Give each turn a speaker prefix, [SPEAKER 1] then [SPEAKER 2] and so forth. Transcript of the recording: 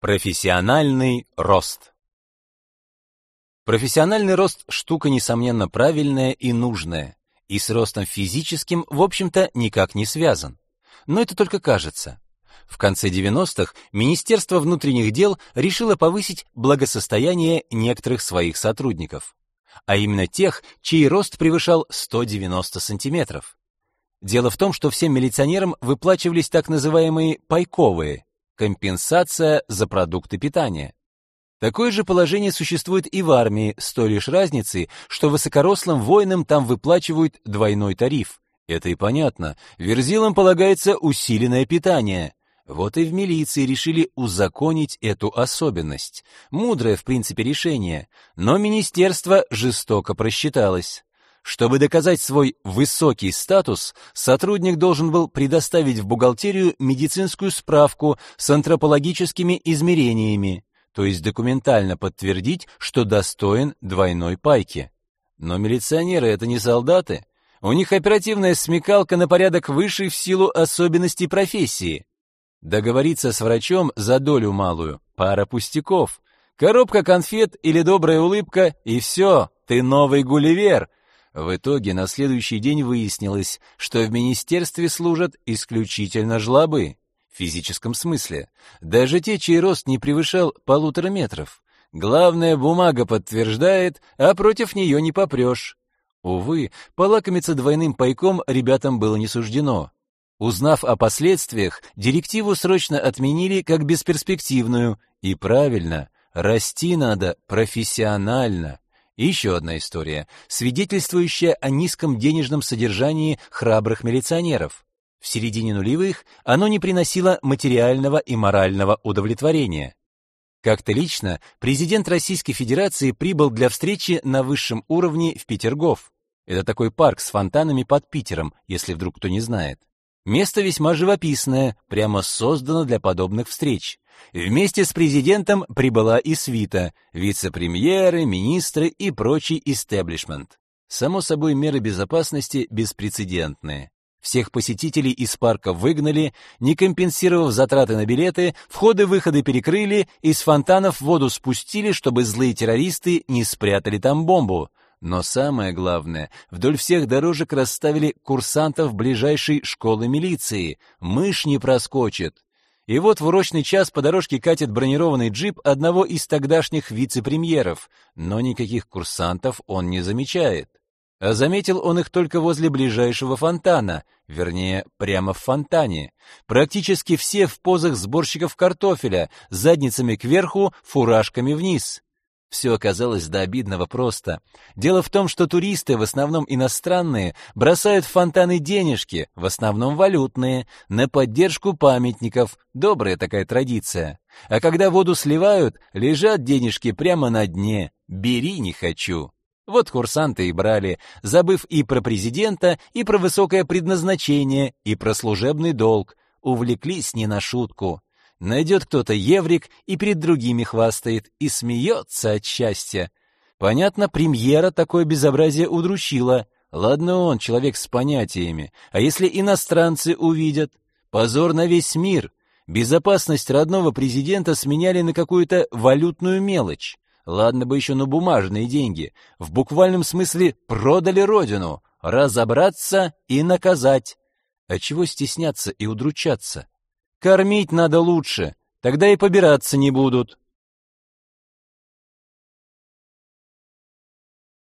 [SPEAKER 1] Профессиональный рост. Профессиональный рост штука несомненно правильная и нужная, и с ростом физическим, в общем-то, никак не связан. Но это только кажется. В конце 90-х Министерство внутренних дел решило повысить благосостояние некоторых своих сотрудников, а именно тех, чей рост превышал 190 сантиметров. Дело в том, что всем милиционерам выплачивались так называемые пайковые компенсация за продукты питания. Такое же положение существует и в армии, с той лишь разницей, что высокорослым воинам там выплачивают двойной тариф. Это и понятно. Верзилам полагается усиленное питание. Вот и в милиции решили узаконить эту особенность. Мудрое, в принципе, решение, но министерство жестоко просчиталось. Чтобы доказать свой высокий статус, сотрудник должен был предоставить в бухгалтерию медицинскую справку с антропологическими измерениями, то есть документально подтвердить, что достоин двойной пайки. Но милиционеры это не солдаты. У них оперативная смекалка на порядок выше в силу особенностей профессии. Договориться с врачом за долю малую пара пустяков. Коробка конфет или добрая улыбка и все, ты новый Гулливер, в итоге на следующий день выяснилось, что в министерстве служат исключительно жлобы, в физическом смысле, даже те, чей рост не превышал полутора метров. Главная бумага подтверждает, а против нее не попрешь. Увы, полакомиться двойным пайком ребятам было не суждено. Узнав о последствиях, директиву срочно отменили как бесперспективную, и правильно, расти надо профессионально, и еще одна история, свидетельствующая о низком денежном содержании храбрых милиционеров. В середине нулевых оно не приносило материального и морального удовлетворения. Как-то лично президент Российской Федерации прибыл для встречи на высшем уровне в Петергоф. Это такой парк с фонтанами под Питером, если вдруг кто не знает. Место весьма живописное, прямо создано для подобных встреч. Вместе с президентом прибыла и свита, вице-премьеры, министры и прочий истеблишмент. Само собой, меры безопасности беспрецедентные. Всех посетителей из парка выгнали, не компенсировав затраты на билеты, входы-выходы перекрыли, из фонтанов воду спустили, чтобы злые террористы не спрятали там бомбу. Но самое главное, вдоль всех дорожек расставили курсантов ближайшей школы милиции. Мышь не проскочит. И вот в урочный час по дорожке катит бронированный джип одного из тогдашних вице-премьеров, но никаких курсантов он не замечает. А заметил он их только возле ближайшего фонтана, вернее, прямо в фонтане. Практически все в позах сборщиков картофеля, задницами кверху, фуражками вниз. Все оказалось до обидного просто. Дело в том, что туристы, в основном иностранные, бросают в фонтаны денежки, в основном валютные, на поддержку памятников. Добрая такая традиция. А когда воду сливают, лежат денежки прямо на дне. Бери не хочу. Вот курсанты и брали, забыв и про президента, и про высокое предназначение, и про служебный долг. Увлеклись не на шутку. Найдет кто-то еврик и перед другими хвастает, и смеется от счастья. Понятно, премьера такое безобразие удручила. Ладно он, человек с понятиями. А если иностранцы увидят? Позор на весь мир. Безопасность родного президента сменяли на какую-то валютную мелочь. Ладно бы еще на бумажные деньги. В буквальном смысле продали родину. Разобраться и наказать. А чего стесняться и удручаться? Кормить надо лучше, тогда и побираться не будут.